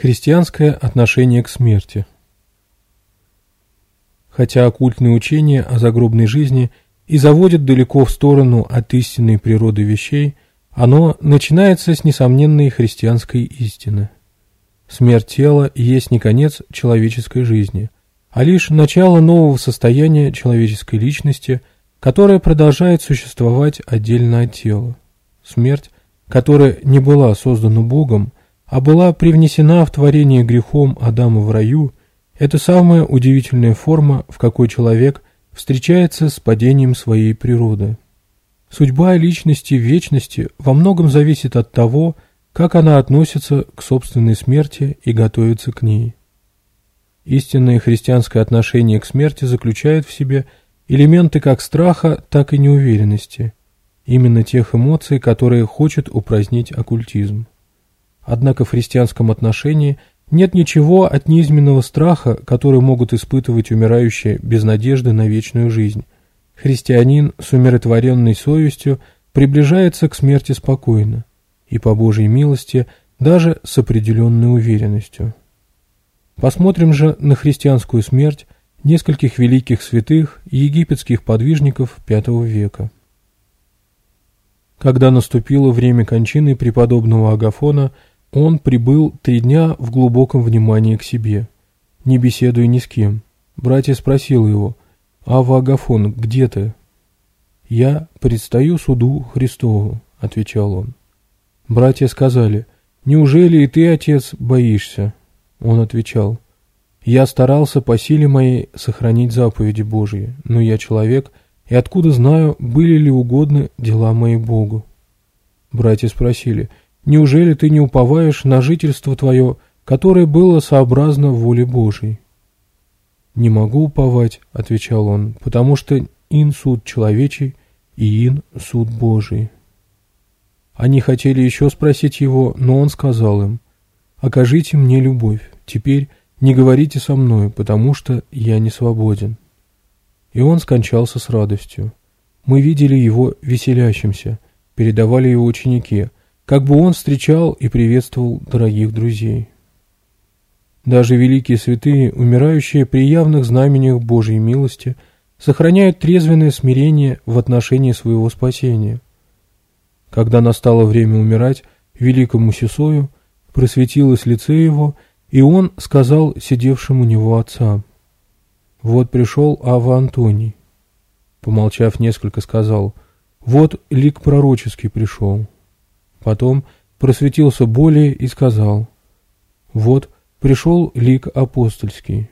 Христианское отношение к смерти. Хотя оккультные учения о загробной жизни и заводят далеко в сторону от истинной природы вещей, оно начинается с несомненной христианской истины. Смерть тела есть не конец человеческой жизни, а лишь начало нового состояния человеческой личности, которое продолжает существовать отдельно от тела. Смерть, которая не была создана Богом – а была привнесена в творение грехом Адама в раю, это самая удивительная форма, в какой человек встречается с падением своей природы. Судьба личности в вечности во многом зависит от того, как она относится к собственной смерти и готовится к ней. Истинное христианское отношение к смерти заключает в себе элементы как страха, так и неуверенности, именно тех эмоций, которые хочет упразднить оккультизм. Однако в христианском отношении нет ничего от неизменного страха, который могут испытывать умирающие без надежды на вечную жизнь. Христианин с умиротворенной совестью приближается к смерти спокойно и, по Божьей милости, даже с определенной уверенностью. Посмотрим же на христианскую смерть нескольких великих святых и египетских подвижников V века. Когда наступило время кончины преподобного Агафона – он прибыл три дня в глубоком внимании к себе, не беседуя ни с кем. Братья спросил его, «Ава Агафон, где ты?» «Я предстаю суду Христову», — отвечал он. Братья сказали, «Неужели и ты, отец, боишься?» Он отвечал, «Я старался по силе моей сохранить заповеди Божьи, но я человек, и откуда знаю, были ли угодны дела мои Богу?» Братья спросили, Неужели ты не уповаешь на жительство твое, которое было сообразно воле Божией?» «Не могу уповать», — отвечал он, — «потому что ин суд человечий и ин суд Божий». Они хотели еще спросить его, но он сказал им, «Окажите мне любовь, теперь не говорите со мной, потому что я не свободен». И он скончался с радостью. Мы видели его веселящимся, передавали его ученике. — как бы он встречал и приветствовал дорогих друзей. Даже великие святые, умирающие при явных знамениях Божьей милости, сохраняют трезвенное смирение в отношении своего спасения. Когда настало время умирать, великому Сесою просветилось лице его, и он сказал сидевшему у него отца, «Вот пришел Ава Антоний». Помолчав несколько, сказал, «Вот лик пророческий пришел». Потом просветился более и сказал, «Вот пришел лик апостольский».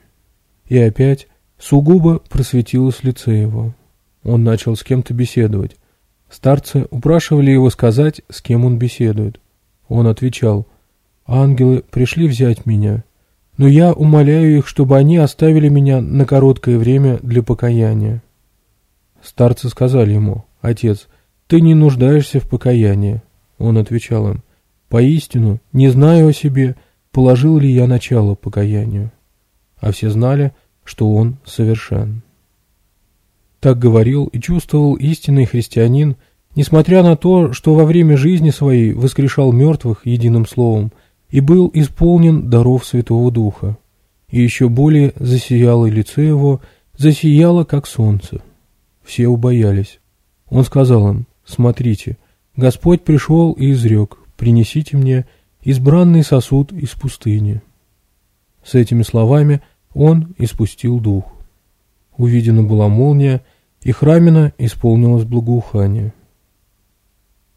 И опять сугубо просветилось лице его. Он начал с кем-то беседовать. Старцы упрашивали его сказать, с кем он беседует. Он отвечал, «Ангелы пришли взять меня, но я умоляю их, чтобы они оставили меня на короткое время для покаяния». Старцы сказали ему, «Отец, ты не нуждаешься в покаянии, он отвечал им, «Поистину, не знаю о себе, положил ли я начало покаянию». А все знали, что он совершен. Так говорил и чувствовал истинный христианин, несмотря на то, что во время жизни своей воскрешал мертвых единым словом и был исполнен даров Святого Духа. И еще более засияло лицо его, засияло, как солнце. Все убоялись. Он сказал им, «Смотрите, — Господь пришел и изрек, принесите мне избранный сосуд из пустыни. С этими словами он испустил дух. Увидена была молния, и храмина исполнилось благоухание.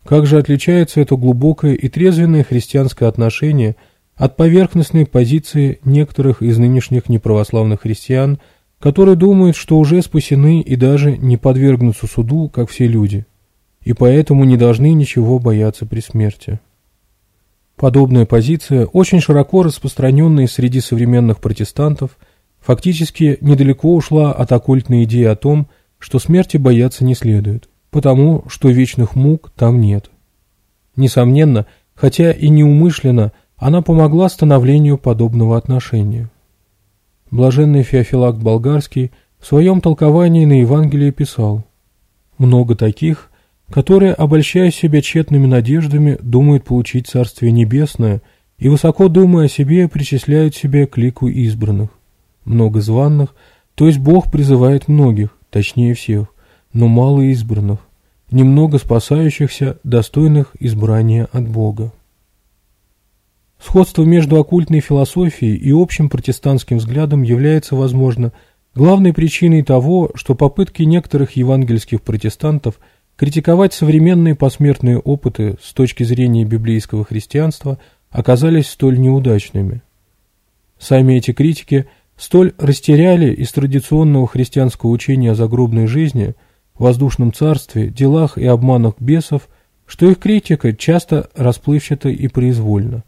Как же отличается это глубокое и трезвенное христианское отношение от поверхностной позиции некоторых из нынешних неправославных христиан, которые думают, что уже спасены и даже не подвергнутся суду, как все люди – и поэтому не должны ничего бояться при смерти. Подобная позиция, очень широко распространенная среди современных протестантов, фактически недалеко ушла от оккультной идеи о том, что смерти бояться не следует, потому что вечных мук там нет. Несомненно, хотя и неумышленно, она помогла становлению подобного отношения. Блаженный Феофилакт Болгарский в своем толковании на Евангелие писал «Много таких, которые, обольщая себя тщетными надеждами, думают получить Царствие Небесное и, высоко думая о себе, причисляют себя к лику избранных. Много званных, то есть Бог призывает многих, точнее всех, но мало избранных, немного спасающихся, достойных избрания от Бога. Сходство между оккультной философией и общим протестантским взглядом является, возможно, главной причиной того, что попытки некоторых евангельских протестантов – Критиковать современные посмертные опыты с точки зрения библейского христианства оказались столь неудачными. Сами эти критики столь растеряли из традиционного христианского учения о загробной жизни, воздушном царстве, делах и обманах бесов, что их критика часто расплывчата и произвольна,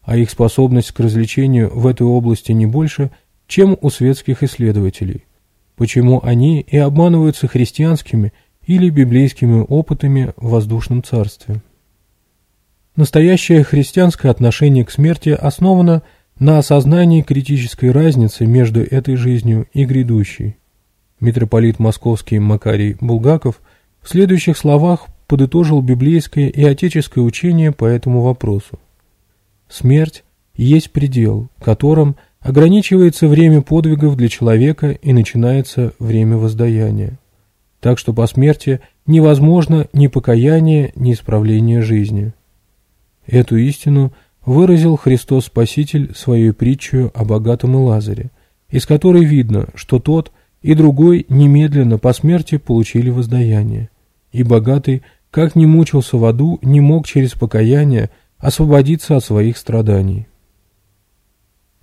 а их способность к развлечению в этой области не больше, чем у светских исследователей. Почему они и обманываются христианскими – или библейскими опытами в воздушном царстве. Настоящее христианское отношение к смерти основано на осознании критической разницы между этой жизнью и грядущей. Митрополит Московский Макарий Булгаков в следующих словах подытожил библейское и отеческое учение по этому вопросу. Смерть есть предел, которым ограничивается время подвигов для человека и начинается время воздаяния так что по смерти невозможно ни покаяние, ни исправление жизни. Эту истину выразил Христос Спаситель своей притчей о богатом и Лазаре, из которой видно, что тот и другой немедленно по смерти получили воздаяние, и богатый, как ни мучился в аду, не мог через покаяние освободиться от своих страданий.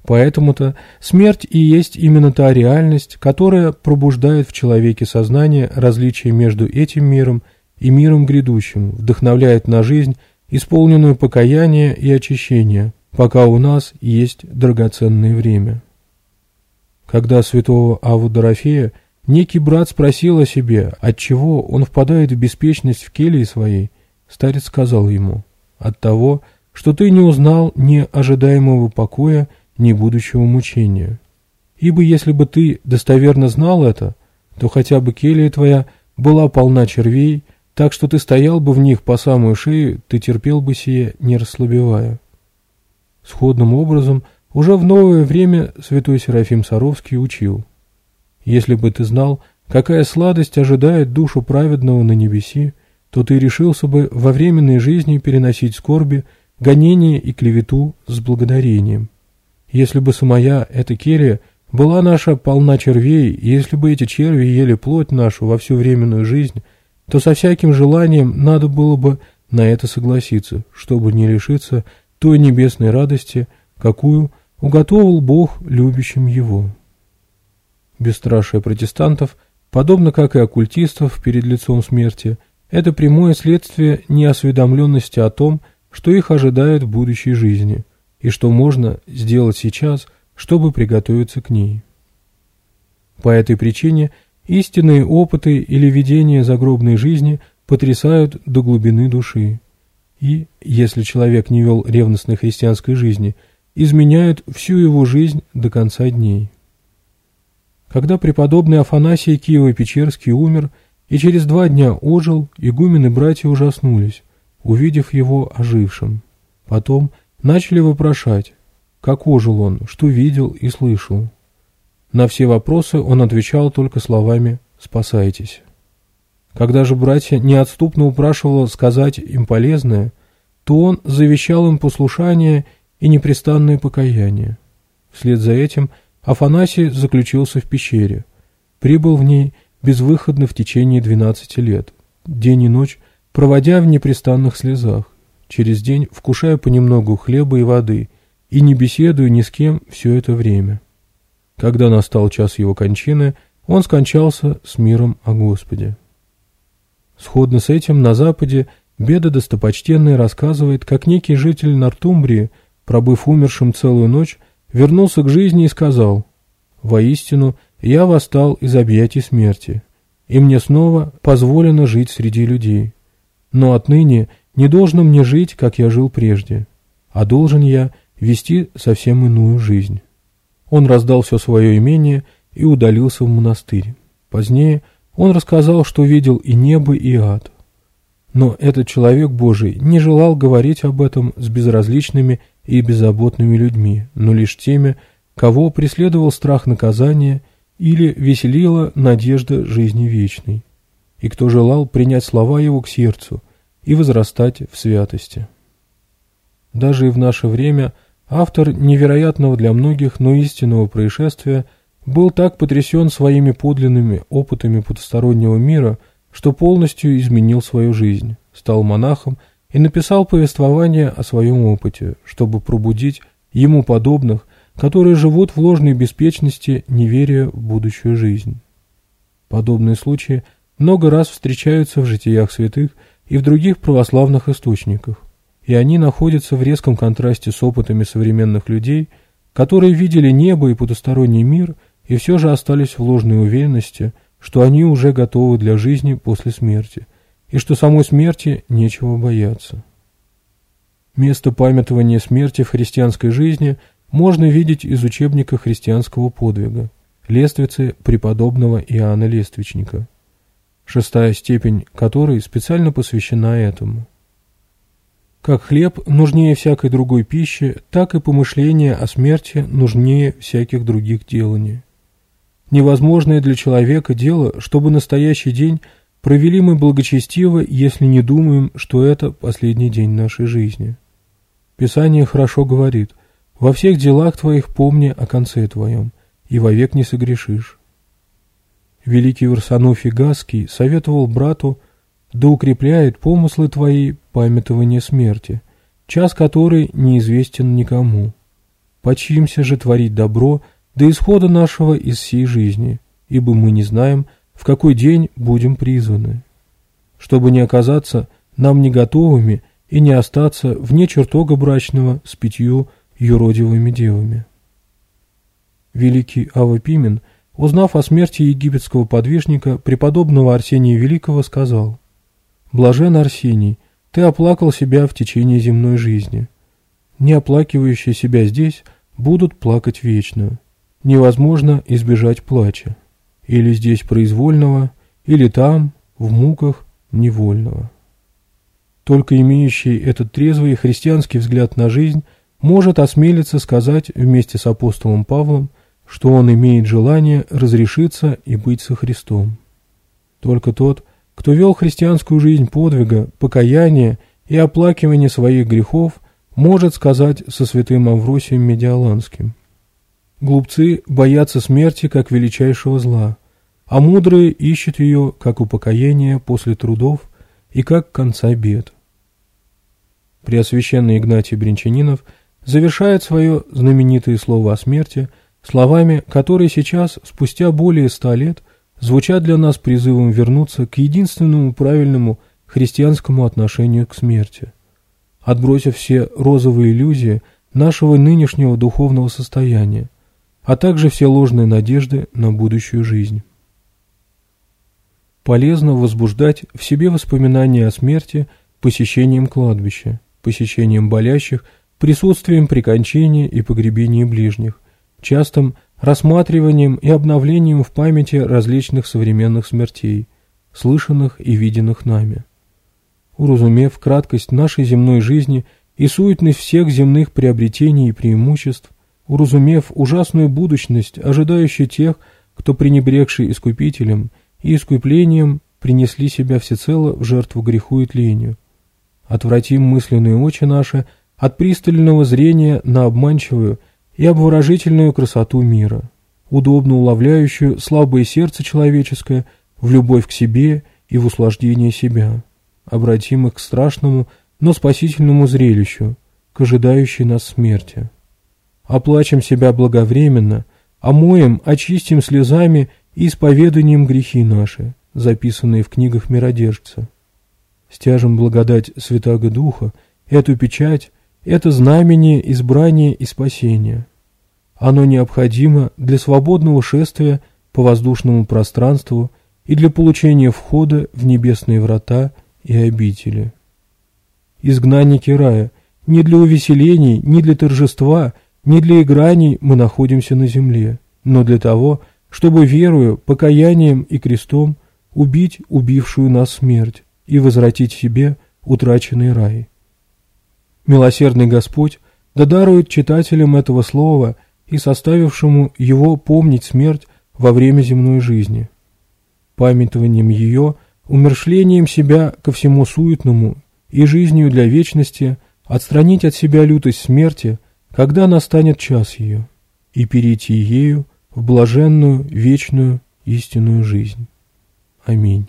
Поэтому-то смерть и есть именно та реальность, которая пробуждает в человеке сознание различия между этим миром и миром грядущим, вдохновляет на жизнь, исполненную покаяние и очищение, пока у нас есть драгоценное время. Когда святого Аву Дорофея некий брат спросил о себе, отчего он впадает в беспечность в келье своей, старец сказал ему, «От того, что ты не узнал неожидаемого покоя, ни будущего мучения. Ибо если бы ты достоверно знал это, то хотя бы келия твоя была полна червей, так что ты стоял бы в них по самую шею, ты терпел бы сие, не расслабевая. Сходным образом уже в новое время святой Серафим Саровский учил. Если бы ты знал, какая сладость ожидает душу праведного на небеси, то ты решился бы во временной жизни переносить скорби, гонения и клевету с благодарением. Если бы самая эта келья, была наша полна червей, и если бы эти черви ели плоть нашу во всю временную жизнь, то со всяким желанием надо было бы на это согласиться, чтобы не лишиться той небесной радости, какую уготовил Бог любящим его. Бесстрашие протестантов, подобно как и оккультистов перед лицом смерти, это прямое следствие неосведомленности о том, что их ожидает в будущей жизни – и что можно сделать сейчас, чтобы приготовиться к ней. По этой причине истинные опыты или видения загробной жизни потрясают до глубины души и, если человек не вел ревностной христианской жизни, изменяют всю его жизнь до конца дней. Когда преподобный Афанасий Киево-Печерский умер и через два дня ожил, игумены братья ужаснулись, увидев его ожившим. Потом – Начали вопрошать, как ожил он, что видел и слышал. На все вопросы он отвечал только словами «спасайтесь». Когда же братья неотступно упрашивало сказать им полезное, то он завещал им послушание и непрестанное покаяние. Вслед за этим Афанасий заключился в пещере, прибыл в ней безвыходно в течение 12 лет, день и ночь проводя в непрестанных слезах через день, вкушая понемногу хлеба и воды, и не беседуя ни с кем все это время. Когда настал час его кончины, он скончался с миром о Господе. Сходно с этим на Западе Беда Достопочтенный рассказывает, как некий житель Нортумбрии, пробыв умершим целую ночь, вернулся к жизни и сказал «Воистину, я восстал из объятий смерти, и мне снова позволено жить среди людей. Но отныне не должно мне жить, как я жил прежде, а должен я вести совсем иную жизнь. Он раздал все свое имение и удалился в монастырь. Позднее он рассказал, что видел и небо, и ад. Но этот человек Божий не желал говорить об этом с безразличными и беззаботными людьми, но лишь теми, кого преследовал страх наказания или веселила надежда жизни вечной, и кто желал принять слова его к сердцу – и возрастать в святости. Даже и в наше время автор невероятного для многих, но истинного происшествия был так потрясен своими подлинными опытами потустороннего мира, что полностью изменил свою жизнь, стал монахом и написал повествование о своем опыте, чтобы пробудить ему подобных, которые живут в ложной беспечности, не веря в будущую жизнь. Подобные случаи много раз встречаются в житиях святых – и в других православных источниках, и они находятся в резком контрасте с опытами современных людей, которые видели небо и потусторонний мир и все же остались в ложной уверенности, что они уже готовы для жизни после смерти, и что самой смерти нечего бояться. Место памятования смерти в христианской жизни можно видеть из учебника христианского подвига «Лествицы преподобного Иоанна Лествичника» шестая степень которой специально посвящена этому. Как хлеб нужнее всякой другой пищи, так и помышление о смерти нужнее всяких других деланий. Невозможное для человека дело, чтобы настоящий день провели мы благочестиво, если не думаем, что это последний день нашей жизни. Писание хорошо говорит «Во всех делах твоих помни о конце твоем, и вовек не согрешишь». Великий Варсонофий Гаский советовал брату, да укрепляет помыслы твои памятование смерти, час которой неизвестен никому. Почимся же творить добро до исхода нашего из сей жизни, ибо мы не знаем, в какой день будем призваны. Чтобы не оказаться нам не готовыми и не остаться вне чертога брачного с пятью юродивыми девами. Великий Ава Пимен – узнав о смерти египетского подвижника, преподобного Арсения Великого сказал, «Блажен Арсений, ты оплакал себя в течение земной жизни. Не оплакивающие себя здесь будут плакать вечно. Невозможно избежать плача. Или здесь произвольного, или там, в муках, невольного. Только имеющий этот трезвый христианский взгляд на жизнь может осмелиться сказать вместе с апостолом Павлом, что он имеет желание разрешиться и быть со Христом. Только тот, кто вел христианскую жизнь подвига, покаяния и оплакивания своих грехов, может сказать со святым Авросием Медиаланским. Глупцы боятся смерти как величайшего зла, а мудрые ищут ее как упокоение после трудов и как конца бед. Преосвященный Игнатий Бринчанинов завершает свое знаменитое слово о смерти – Словами, которые сейчас, спустя более ста лет, звучат для нас призывом вернуться к единственному правильному христианскому отношению к смерти. Отбросив все розовые иллюзии нашего нынешнего духовного состояния, а также все ложные надежды на будущую жизнь. Полезно возбуждать в себе воспоминания о смерти посещением кладбища, посещением болящих, присутствием при кончине и погребении ближних, частым рассматриванием и обновлением в памяти различных современных смертей, слышанных и виденных нами. Уразумев краткость нашей земной жизни и суетность всех земных приобретений и преимуществ, уразумев ужасную будущность, ожидающую тех, кто, пренебрегший искупителем и искуплением, принесли себя всецело в жертву греху и тлению. Отвратим мысленные очи наши от пристального зрения на обманчивую – и обворожительную красоту мира, удобно уловляющую слабое сердце человеческое в любовь к себе и в услаждение себя, обратимых к страшному, но спасительному зрелищу, к ожидающей нас смерти. Оплачем себя благовременно, омоем, очистим слезами и исповеданием грехи наши, записанные в книгах миродержца. Стяжем благодать Святаго Духа, эту печать – это знамение избрания и спасения. Оно необходимо для свободного шествия по воздушному пространству и для получения входа в небесные врата и обители. Изгнанники рая, не для увеселений, не для торжества, не для играний мы находимся на земле, но для того, чтобы верою, покаянием и крестом убить убившую нас смерть и возвратить себе утраченный рай. Милосердный Господь додарует читателям этого слова и составившему его помнить смерть во время земной жизни. Памятованием ее, умершлением себя ко всему суетному и жизнью для вечности отстранить от себя лютость смерти, когда настанет час ее, и перейти ею в блаженную, вечную, истинную жизнь. Аминь.